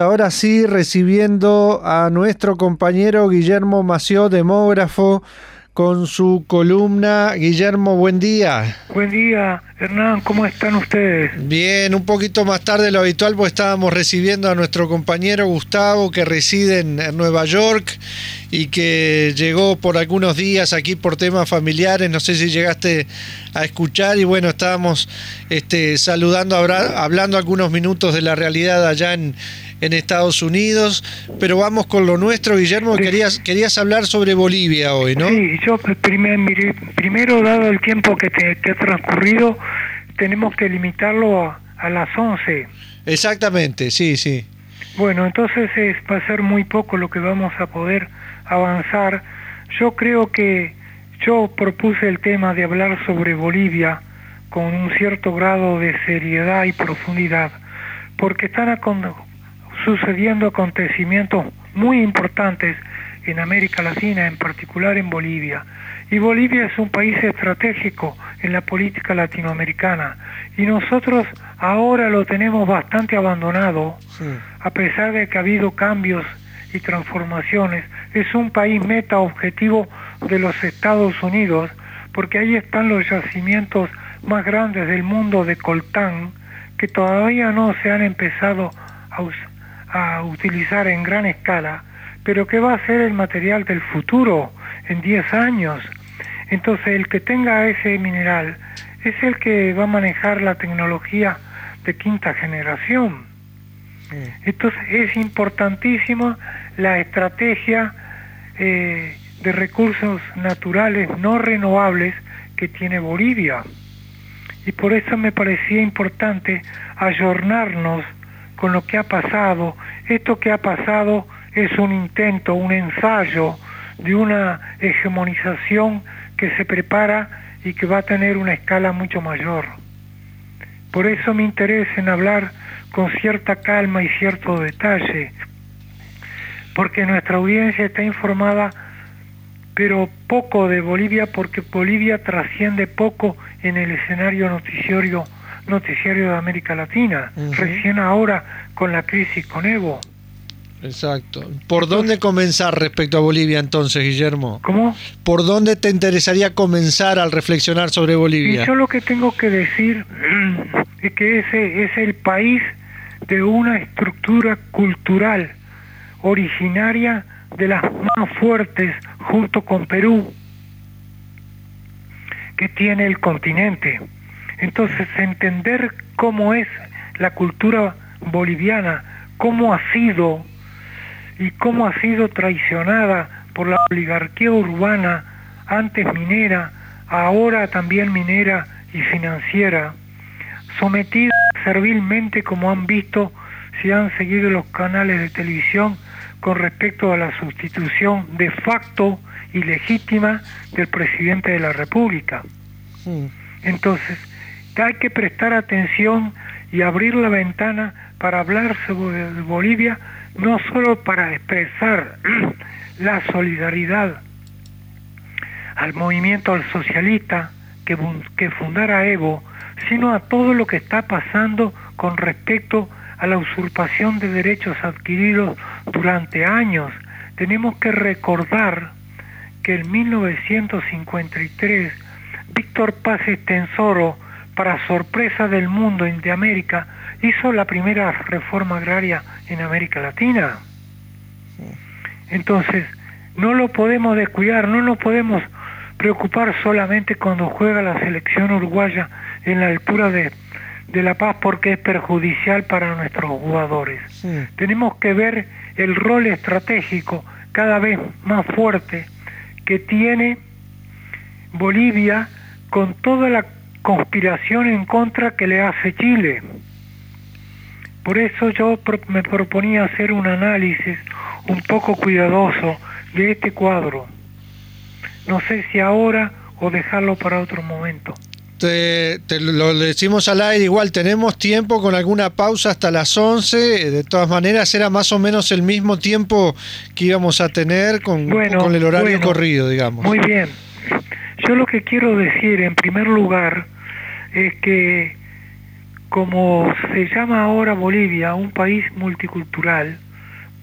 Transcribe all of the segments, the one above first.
Ahora sí, recibiendo a nuestro compañero Guillermo Mació, demógrafo, con su columna. Guillermo, buen día. Buen día, Hernán, ¿cómo están ustedes? Bien, un poquito más tarde de lo habitual, porque estábamos recibiendo a nuestro compañero Gustavo, que reside en Nueva York y que llegó por algunos días aquí por temas familiares. No sé si llegaste a escuchar y bueno, estábamos este, saludando, hablando algunos minutos de la realidad allá en en Estados Unidos, pero vamos con lo nuestro, Guillermo, querías, querías hablar sobre Bolivia hoy, ¿no? Sí, yo primer, primero, dado el tiempo que, te, ha transcurrido, tenemos que limitarlo a, a las 11. Exactamente, sí, sí. Bueno, entonces es, va a ser muy poco lo que vamos a poder avanzar. Yo creo que yo propuse el tema de hablar sobre Bolivia con un cierto grado de seriedad y profundidad, porque están sucediendo acontecimientos muy importantes en América Latina, en particular en Bolivia. Y Bolivia es un país estratégico en la política latinoamericana. Y nosotros ahora lo tenemos bastante abandonado, a pesar de que ha habido cambios y transformaciones. Es un país meta objetivo de los Estados Unidos, porque ahí están los yacimientos más grandes del mundo de coltán, que todavía no se han empezado a, usar a utilizar en gran escala, pero que va a ser el material del futuro en 10 años. Entonces el que tenga ese mineral es el que va a manejar la tecnología de quinta generación. Entonces es importantísimo la estrategia eh, de recursos naturales no renovables que tiene Bolivia. Y por eso me parecía importante ayornarnos con lo que ha pasado. Esto que ha pasado es un intento, un ensayo de una hegemonización que se prepara y que va a tener una escala mucho mayor. Por eso me interesa en hablar con cierta calma y cierto detalle, porque nuestra audiencia está informada, pero poco de Bolivia, porque Bolivia trasciende poco en el escenario noticiario noticiario de América Latina, recién ahora con la crisis con Evo. Exacto. ¿Por dónde comenzar respecto a Bolivia entonces, Guillermo? ¿Cómo? ¿Por dónde te interesaría comenzar al reflexionar sobre Bolivia? Y yo lo que tengo que decir es que ese es el país de una estructura cultural originaria de las más fuertes junto con Perú que tiene el continente. Entonces, entender cómo es la cultura boliviana, cómo ha sido y cómo ha sido traicionada por la oligarquía urbana, antes minera, ahora también minera y financiera, sometida servilmente como han visto si han seguido los canales de televisión con respecto a la sustitución de facto y legítima del presidente de la República. Entonces, hay que prestar atención y abrir la ventana para hablar sobre Bolivia, no solo para expresar la solidaridad al movimiento al socialista que, que fundara Evo, sino a todo lo que está pasando con respecto a la usurpación de derechos adquiridos durante años. Tenemos que recordar que en 1953 Víctor Paz Estensoro para sorpresa del mundo y de América, hizo la primera reforma agraria en América Latina. Entonces, no lo podemos descuidar, no nos podemos preocupar solamente cuando juega la selección uruguaya en la altura de, La Paz porque es perjudicial para nuestros jugadores. Tenemos que ver el rol estratégico cada vez más fuerte que tiene Bolivia con toda la conspiración en contra que le hace Chile. Por eso yo me proponía hacer un análisis un poco cuidadoso de este cuadro. No sé si ahora o dejarlo para otro momento. Te, lo decimos al aire, igual tenemos tiempo con alguna pausa hasta las 11, de todas maneras era más o menos el mismo tiempo que íbamos a tener con, con el horario corrido, digamos. Muy bien. Yo lo que quiero decir en primer lugar es que como se llama ahora Bolivia, un país multicultural,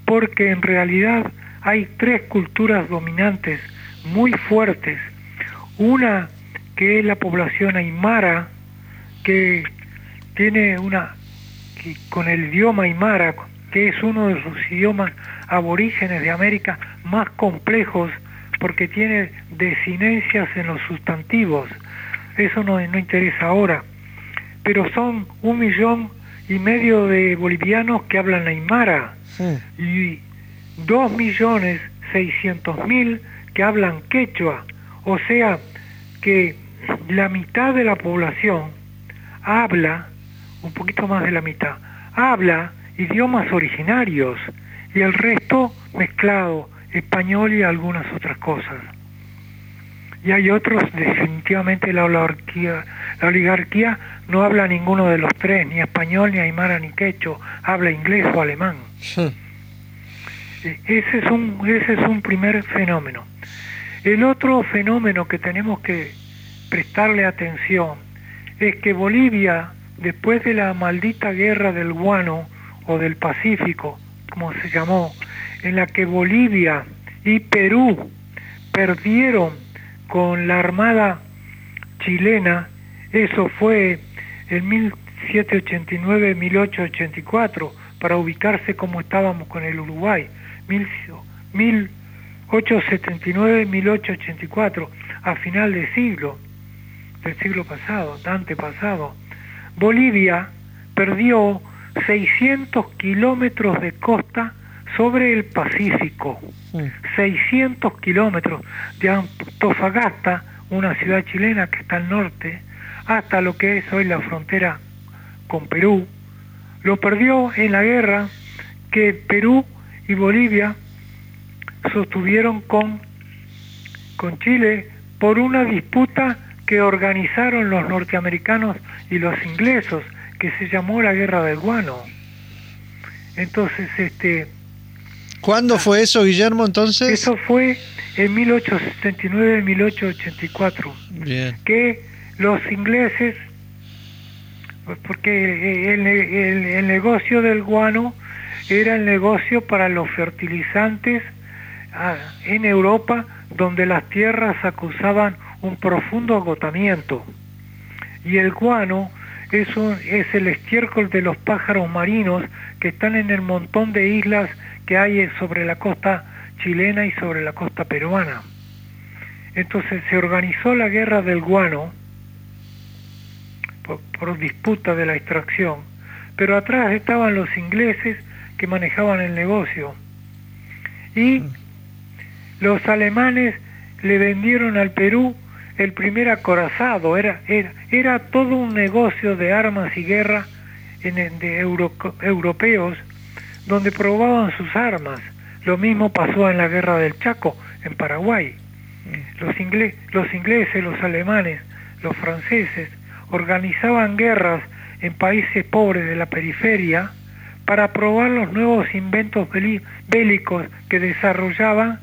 porque en realidad hay tres culturas dominantes muy fuertes. Una que es la población aymara, que tiene una, con el idioma aymara, que es uno de los idiomas aborígenes de América más complejos, porque tiene desinencias en los sustantivos. Eso no, no interesa ahora. Pero son un millón y medio de bolivianos que hablan aymara y dos millones seiscientos mil que hablan quechua. O sea que la mitad de la población habla, un poquito más de la mitad, habla idiomas originarios y el resto mezclado, español y algunas otras cosas. Y hay otros, definitivamente la oligarquía, la oligarquía no habla ninguno de los tres, ni español, ni aymara, ni quecho, habla inglés o alemán. E, ese, es un, ese es un primer fenómeno. El otro fenómeno que tenemos que prestarle atención es que Bolivia, después de la maldita guerra del guano o del Pacífico, como se llamó, en la que Bolivia y Perú perdieron con la Armada chilena, eso fue en 1789-1884, para ubicarse como estábamos con el Uruguay, 1879-1884, a final de siglo, del siglo pasado, pasado, Bolivia perdió 600 kilómetros de costa sobre el Pacífico, 600 mm. kilómetros de Antofagasta, una ciudad chilena que está al norte, hasta lo que es hoy la frontera con Perú, lo perdió en la guerra que Perú y Bolivia sostuvieron con, con Chile por una disputa que organizaron los norteamericanos y los ingleses, que se llamó la Guerra del Guano. Entonces, este... ¿Cuándo fue eso, Guillermo, entonces? Eso fue en 1879-1884. Bien. Que los ingleses, porque el, el negocio del guano era el negocio para los fertilizantes ah, en Europa, donde las tierras acusaban un profundo agotamiento. Y el guano es, un, es el estiércol de los pájaros marinos que están en el montón de islas que hay sobre la costa chilena y sobre la costa peruana. Entonces se organizó la guerra del guano por, por, disputa de la extracción, pero atrás estaban los ingleses que manejaban el negocio y mm. los alemanes le vendieron al Perú el primer acorazado, era, era, era todo un negocio de armas y guerra en, de europeos donde probaban sus armas. Lo mismo pasó en la guerra del Chaco, en Paraguay. Los, los ingleses, los alemanes, los franceses organizaban guerras en países pobres de la periferia para probar los nuevos inventos bélicos que desarrollaban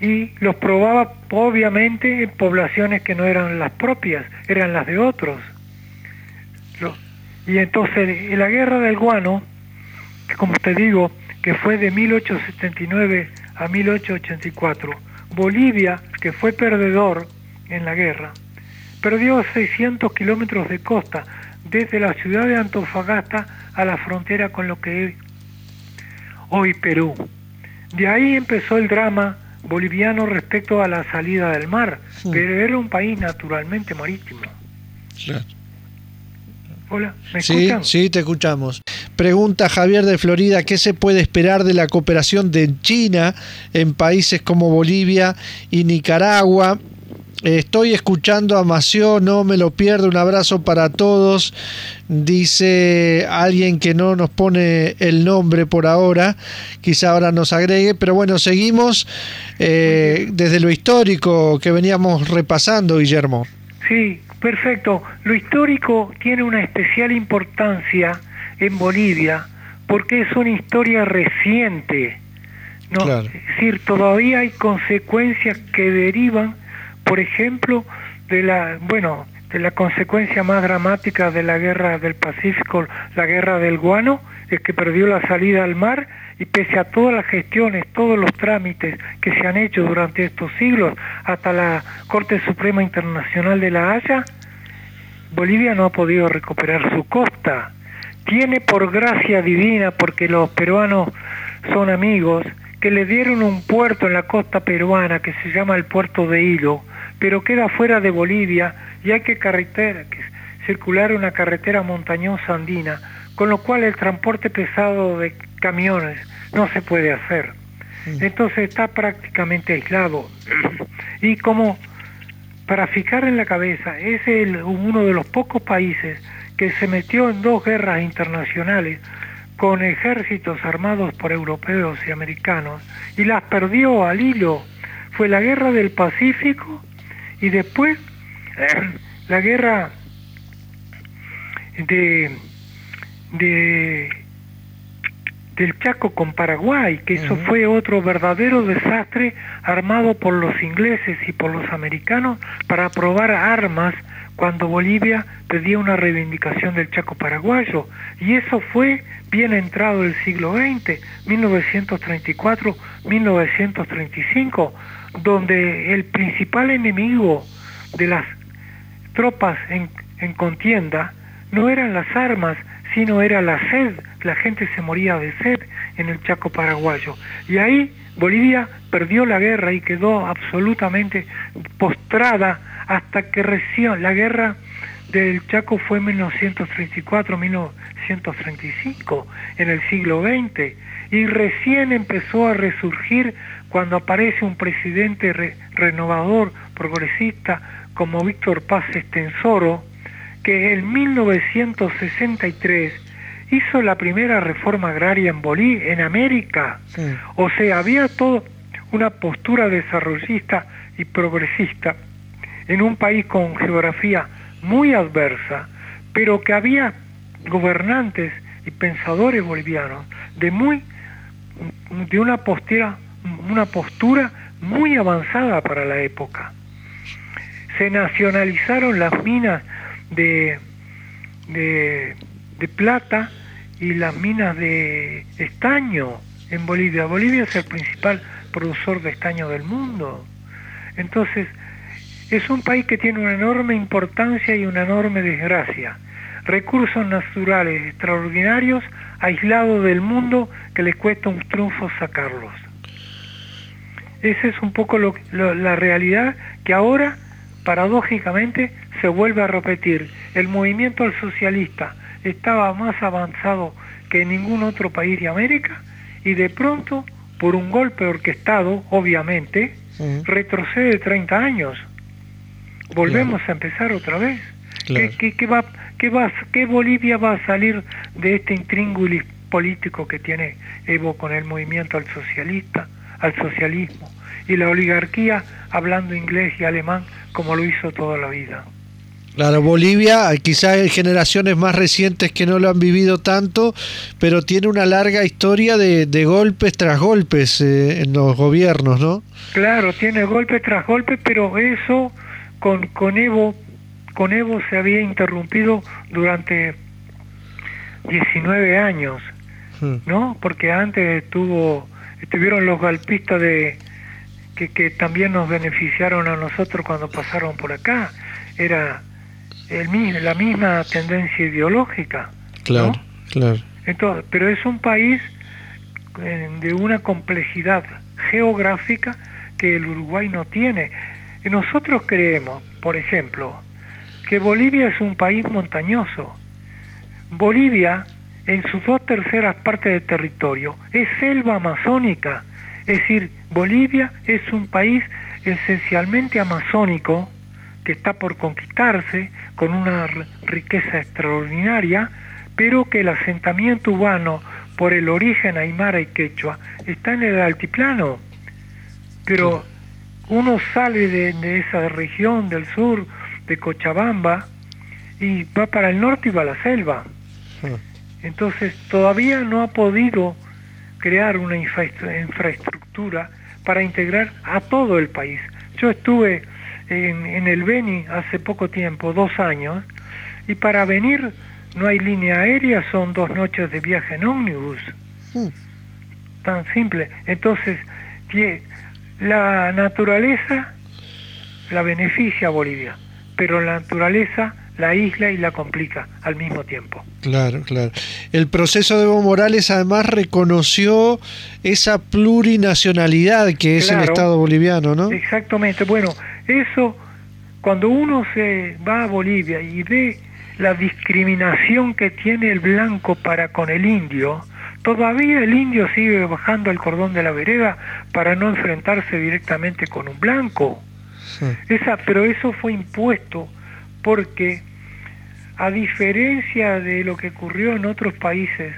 y los probaba obviamente en poblaciones que no eran las propias, eran las de otros. Y entonces en la guerra del guano, que como te digo, que fue de 1879 a 1884, Bolivia, que fue perdedor en la guerra, perdió 600 kilómetros de costa desde la ciudad de Antofagasta a la frontera con lo que es hoy Perú. De ahí empezó el drama boliviano respecto a la salida del mar, pero era un país naturalmente marítimo. Hola, ¿me sí, Sí, te escuchamos. Pregunta Javier de Florida, ¿qué se puede esperar de la cooperación de China en países como Bolivia y Nicaragua? Estoy escuchando a Mació, no me lo pierdo, un abrazo para todos. Dice alguien que no nos pone el nombre por ahora, quizá ahora nos agregue, pero bueno, seguimos eh, desde lo histórico que veníamos repasando, Guillermo. Sí, perfecto. Lo histórico tiene una especial importancia en Bolivia porque es una historia reciente. ¿no? Es decir, todavía hay consecuencias que derivan por ejemplo, de la, bueno, de la consecuencia más dramática de la guerra del Pacífico, la guerra del guano, es que perdió la salida al mar y pese a todas las gestiones, todos los trámites que se han hecho durante estos siglos, hasta la Corte Suprema Internacional de la Haya, Bolivia no ha podido recuperar su costa. Tiene por gracia divina, porque los peruanos son amigos, que le dieron un puerto en la costa peruana que se llama el puerto de Hilo, pero queda fuera de Bolivia y hay que, carretera, que circular una carretera montañosa andina, con lo cual el transporte pesado de camiones no se puede hacer. Mm. Entonces está prácticamente aislado. Y como para fijar en la cabeza, es el, uno de los pocos países que se metió en dos guerras internacionales con ejércitos armados por europeos y americanos y las perdió al hilo. Fue la guerra del Pacífico y después la guerra de, de del Chaco con Paraguay, que eso fue otro verdadero desastre armado por los ingleses y por los americanos para probar armas cuando Bolivia pedía una reivindicación del Chaco paraguayo. Y eso fue bien entrado el siglo XX, 1934-1935, donde el principal enemigo de las tropas en, en contienda no eran las armas, sino era la sed. La gente se moría de sed en el Chaco paraguayo. Y ahí Bolivia perdió la guerra y quedó absolutamente postrada hasta que recién la guerra del Chaco fue en 1934-1935, en el siglo XX, y recién empezó a resurgir cuando aparece un presidente renovador, progresista, como Víctor Paz Estensoro, que en 1963 hizo la primera reforma agraria en Bolivia, en América. O sea, había toda una postura desarrollista y progresista en un país con geografía muy adversa, pero que había gobernantes y pensadores bolivianos de muy de una postura una postura muy avanzada para la época. Se nacionalizaron las minas de, de, plata y las minas de estaño en Bolivia. Bolivia es el principal productor de estaño del mundo. Entonces, es un país que tiene una enorme importancia y una enorme desgracia. Recursos naturales extraordinarios, aislados del mundo, que les cuesta un triunfo sacarlos. Esa es un poco la realidad que ahora, paradójicamente, se vuelve a repetir. El movimiento al socialista estaba más avanzado que en ningún otro país de América y de pronto, por un golpe orquestado, obviamente, retrocede 30 años. Volvemos a empezar otra vez. ¿Qué, va, qué, va, ¿Qué Bolivia va a salir de este intríngulis político que tiene Evo con el movimiento al socialista, al socialismo y la oligarquía hablando inglés y alemán como lo hizo toda la vida? Claro, Bolivia, quizás hay generaciones más recientes que no lo han vivido tanto, pero tiene una larga historia de, golpes tras golpes eh, en los gobiernos, ¿no? Claro, tiene golpes tras golpes, pero eso con, con Evo con Evo se había interrumpido durante 19 años, hmm. ¿no? Porque antes estuvo, estuvieron los golpistas de que, que también nos beneficiaron a nosotros cuando pasaron por acá. Era el, la misma tendencia ideológica. Claro, claro. Entonces, pero es un país eh, de una complejidad geográfica que el Uruguay no tiene. Y nosotros creemos, por ejemplo, que Bolivia es un país montañoso. Bolivia, en sus dos terceras partes de territorio, es selva amazónica. Es decir, Bolivia es un país esencialmente amazónico, que está por conquistarse con una riqueza extraordinaria, pero que el asentamiento humano por el origen aymara y quechua está en el altiplano. Pero uno sale de, esa región del sur, de Cochabamba, y va para el norte y va a la selva. Entonces todavía no ha podido crear una infraestructura para integrar a todo el país. Yo estuve en, el Beni hace poco tiempo, dos años, y para venir no hay línea aérea, son dos noches de viaje en ómnibus. Mm. Tan simple. Entonces, la naturaleza la beneficia a Bolivia, pero la naturaleza la isla y la complica al mismo tiempo. Claro, claro. El proceso de Evo Morales además reconoció esa plurinacionalidad que es el Estado boliviano, ¿no? Exactamente. Bueno, eso, cuando uno se va a Bolivia y ve la discriminación que tiene el blanco para con el indio, todavía el indio sigue bajando el cordón de la vereda para no enfrentarse directamente con un blanco. Esa, pero eso fue impuesto porque a diferencia de lo que ocurrió en otros países,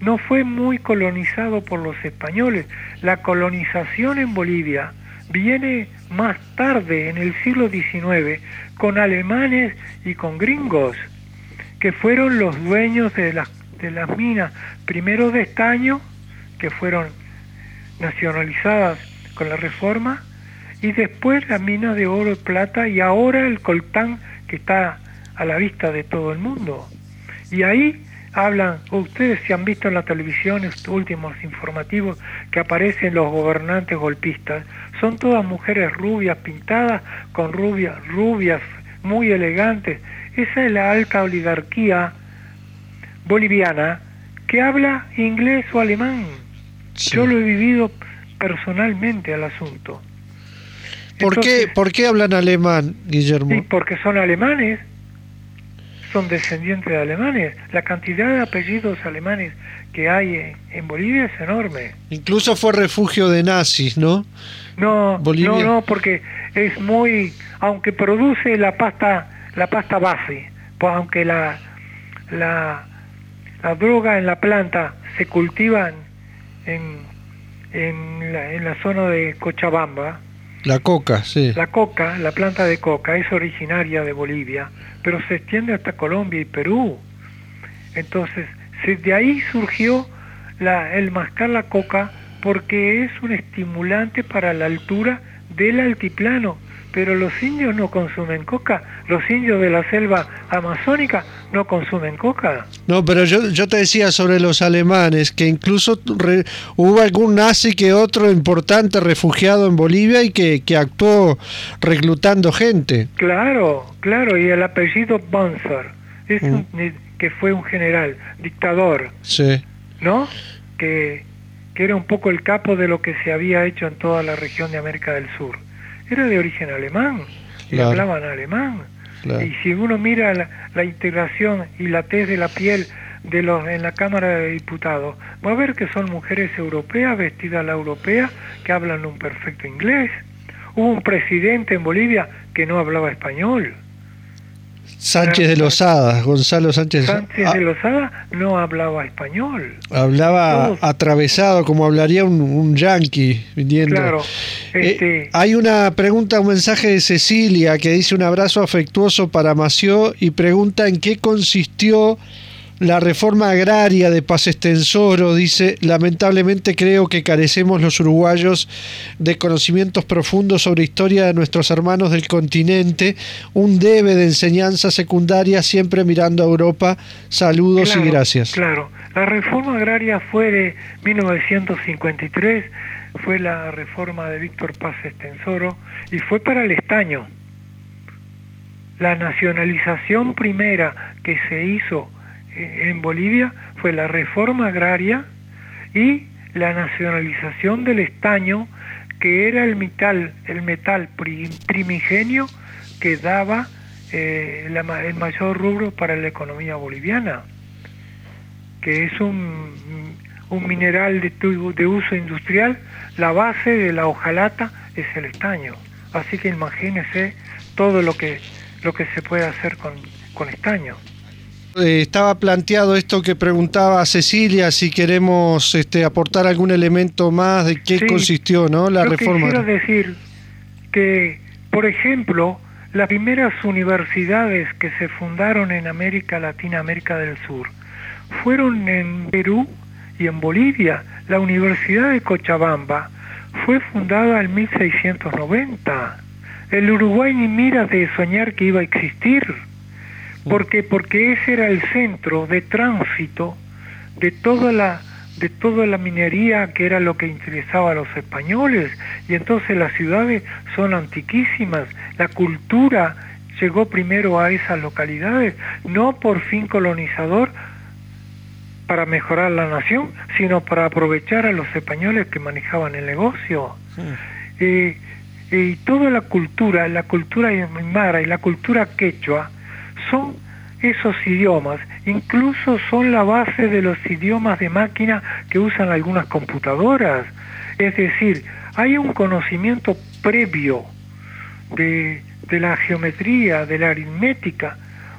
no fue muy colonizado por los españoles. La colonización en Bolivia viene más tarde, en el siglo XIX, con alemanes y con gringos, que fueron los dueños de las, minas, primero de estaño, que fueron nacionalizadas con la reforma, y después las minas de oro y plata, y ahora el coltán que está a la vista de todo el mundo. Y ahí hablan, ustedes se han visto en la televisión estos últimos informativos que aparecen los gobernantes golpistas, son todas mujeres rubias, pintadas con rubias, rubias, muy elegantes. Esa es la alta oligarquía boliviana que habla inglés o alemán. Yo lo he vivido personalmente al asunto. ¿Por, qué, ¿Por qué hablan alemán, Guillermo? Sí, porque son alemanes son descendientes de alemanes. La cantidad de apellidos alemanes que hay en, Bolivia es enorme. Incluso fue refugio de nazis, ¿no? No, no, no, porque es muy, aunque produce la pasta, la pasta base, pues aunque la, la, la droga en la planta se cultiva en, en, la, en la zona de Cochabamba, la coca, sí. La coca, la planta de coca, es originaria de Bolivia, pero se extiende hasta Colombia y Perú. Entonces, de ahí surgió la, el mascar la coca porque es un estimulante para la altura del altiplano pero los indios no consumen coca, los indios de la selva amazónica no consumen coca. No, pero yo, yo te decía sobre los alemanes, que incluso hubo algún nazi que otro importante refugiado en Bolivia y que, que actuó reclutando gente. Claro, claro, y el apellido Banzer, es mm. que fue un general, dictador, sí. ¿no? Que, que era un poco el capo de lo que se había hecho en toda la región de América del Sur era de origen alemán y hablaban alemán. Y si uno mira la, integración y la tez de la piel de los en la Cámara de Diputados, va a ver que son mujeres europeas vestidas a la europea que hablan un perfecto inglés. Hubo un presidente en Bolivia que no hablaba español. Sánchez de Lozada, Gonzalo Sánchez. Sánchez de Lozada no hablaba español. Hablaba atravesado, como hablaría un, un yanqui viniendo. Claro. Eh, este hay una pregunta, un mensaje de Cecilia que dice un abrazo afectuoso para Mació y pregunta en qué consistió la reforma agraria de Paz Extensoro dice, lamentablemente creo que carecemos los uruguayos de conocimientos profundos sobre historia de nuestros hermanos del continente, un debe de enseñanza secundaria siempre mirando a Europa. Saludos y gracias. Claro, la reforma agraria fue de 1953, fue la reforma de Víctor Paz Extensoro y fue para el estaño. La nacionalización primera que se hizo en Bolivia fue la reforma agraria y la nacionalización del estaño, que era el metal, el metal primigenio que daba eh, el mayor rubro para la economía boliviana, que es un, un mineral de, de uso industrial, la base de la hojalata es el estaño. Así que imagínese todo lo que, lo que se puede hacer con estaño. Eh, estaba planteado esto que preguntaba Cecilia, si queremos este, aportar algún elemento más de qué consistió ¿no? la reforma. Quiero decir que, por ejemplo, las primeras universidades que se fundaron en América Latina, América del Sur, fueron en Perú y en Bolivia. La Universidad de Cochabamba fue fundada en 1690. el Uruguay ni mira de soñar que iba a existir. Mm. porque Porque ese era el centro de tránsito de toda la de toda la minería que era lo que interesaba a los españoles y entonces las ciudades son antiquísimas, la cultura llegó primero a esas localidades, no por fin colonizador para mejorar la nación, sino para aprovechar a los españoles que manejaban el negocio. Eh, y toda la cultura, la cultura aymara y la cultura quechua son esos idiomas incluso son la base de los idiomas de máquina que usan algunas computadoras. Es decir, hay un conocimiento previo de, la geometría, de la aritmética,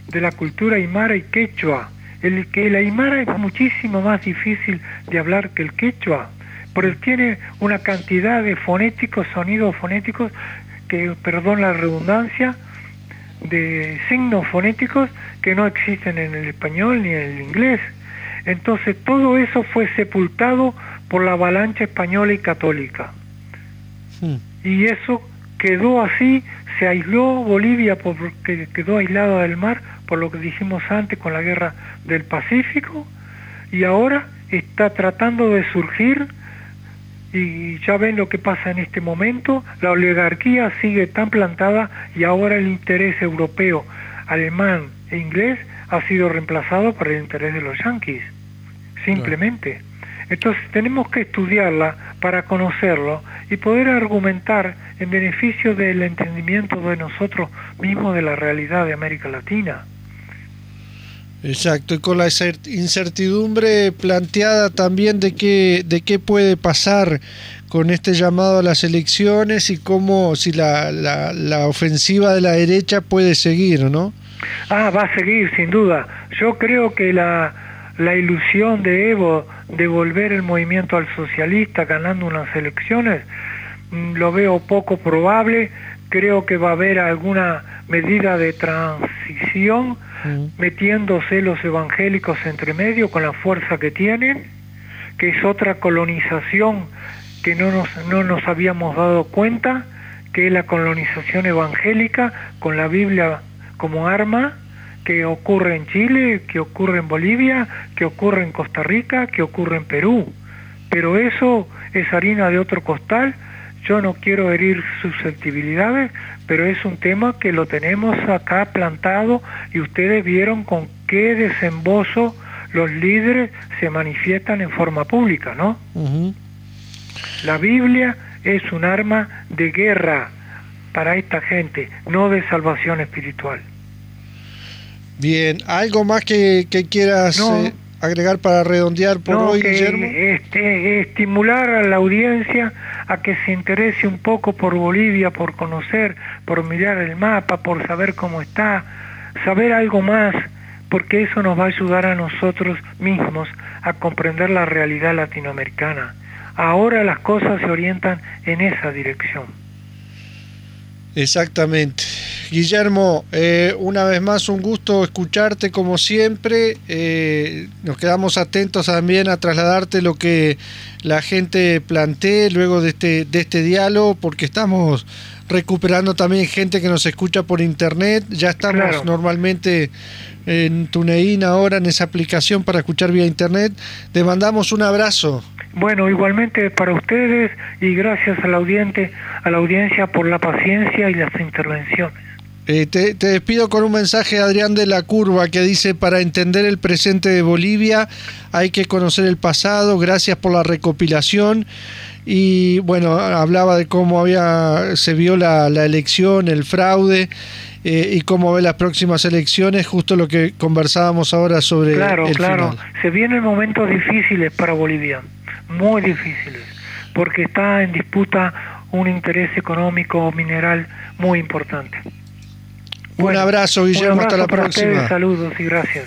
de la cultura aymara y quechua. El, que el aymara es muchísimo más difícil de hablar que el quechua, porque tiene una cantidad de fonéticos, sonidos fonéticos, que, perdón la redundancia, de signos fonéticos que no existen en el español ni en el inglés. Entonces todo eso fue sepultado por la avalancha española y católica. Hmm. Y eso quedó así, se aisló Bolivia porque quedó aislada del mar, por lo que dijimos antes con la guerra del Pacífico, y ahora está tratando de surgir y ya ven lo que pasa en este momento, la oligarquía sigue tan plantada y ahora el interés europeo, alemán e inglés ha sido reemplazado por el interés de los yanquis, simplemente. Entonces tenemos que estudiarla para conocerlo y poder argumentar en beneficio del entendimiento de nosotros mismos de la realidad de América Latina. Exacto, y con la incertidumbre planteada también de qué, de qué puede pasar con este llamado a las elecciones y cómo, si la, la, ofensiva de la derecha puede seguir, ¿no? Ah, va a seguir, sin duda. Yo creo que la, la ilusión de Evo de volver el movimiento al socialista ganando unas elecciones, mm, lo veo poco probable. Creo que va a haber alguna medida de transición metiéndose los evangélicos entre medio con la fuerza que tienen, que es otra colonización que no nos, no nos habíamos dado cuenta, que es la colonización evangélica con la Biblia como arma, que ocurre en Chile, que ocurre en Bolivia, que ocurre en Costa Rica, que ocurre en Perú. Pero eso es harina de otro costal yo no quiero herir susceptibilidades, pero es un tema que lo tenemos acá plantado y ustedes vieron con qué desembozo los líderes se manifiestan en forma pública, ¿no? La Biblia es un arma de guerra para esta gente, no de salvación espiritual. Bien, ¿algo más que, quieras eh, agregar para redondear por hoy, Guillermo? Este, estimular a la audiencia a que se interese un poco por Bolivia, por conocer, por mirar el mapa, por saber cómo está, saber algo más, porque eso nos va a ayudar a nosotros mismos a comprender la realidad latinoamericana. Ahora las cosas se orientan en esa dirección. Exactamente. Guillermo, eh, una vez más un gusto escucharte como siempre. Eh, nos quedamos atentos también a trasladarte lo que la gente plantee luego de este, de este diálogo, porque estamos recuperando también gente que nos escucha por internet. Ya estamos normalmente en TuneIn ahora en esa aplicación para escuchar vía internet. Te mandamos un abrazo. Bueno, igualmente para ustedes y gracias a la, audiente, a la audiencia por la paciencia y las intervenciones. Eh, te, despido con un mensaje, Adrián de la Curva, que dice, para entender el presente de Bolivia hay que conocer el pasado, gracias por la recopilación. Y bueno, hablaba de cómo había, se vio la, elección, el fraude. Eh, y cómo ve las próximas elecciones, justo lo que conversábamos ahora sobre claro, claro. Se vienen momentos difíciles para Bolivia, muy difíciles, porque está en disputa un interés económico mineral muy importante un abrazo, Guillermo. hasta la próxima. saludos y gracias.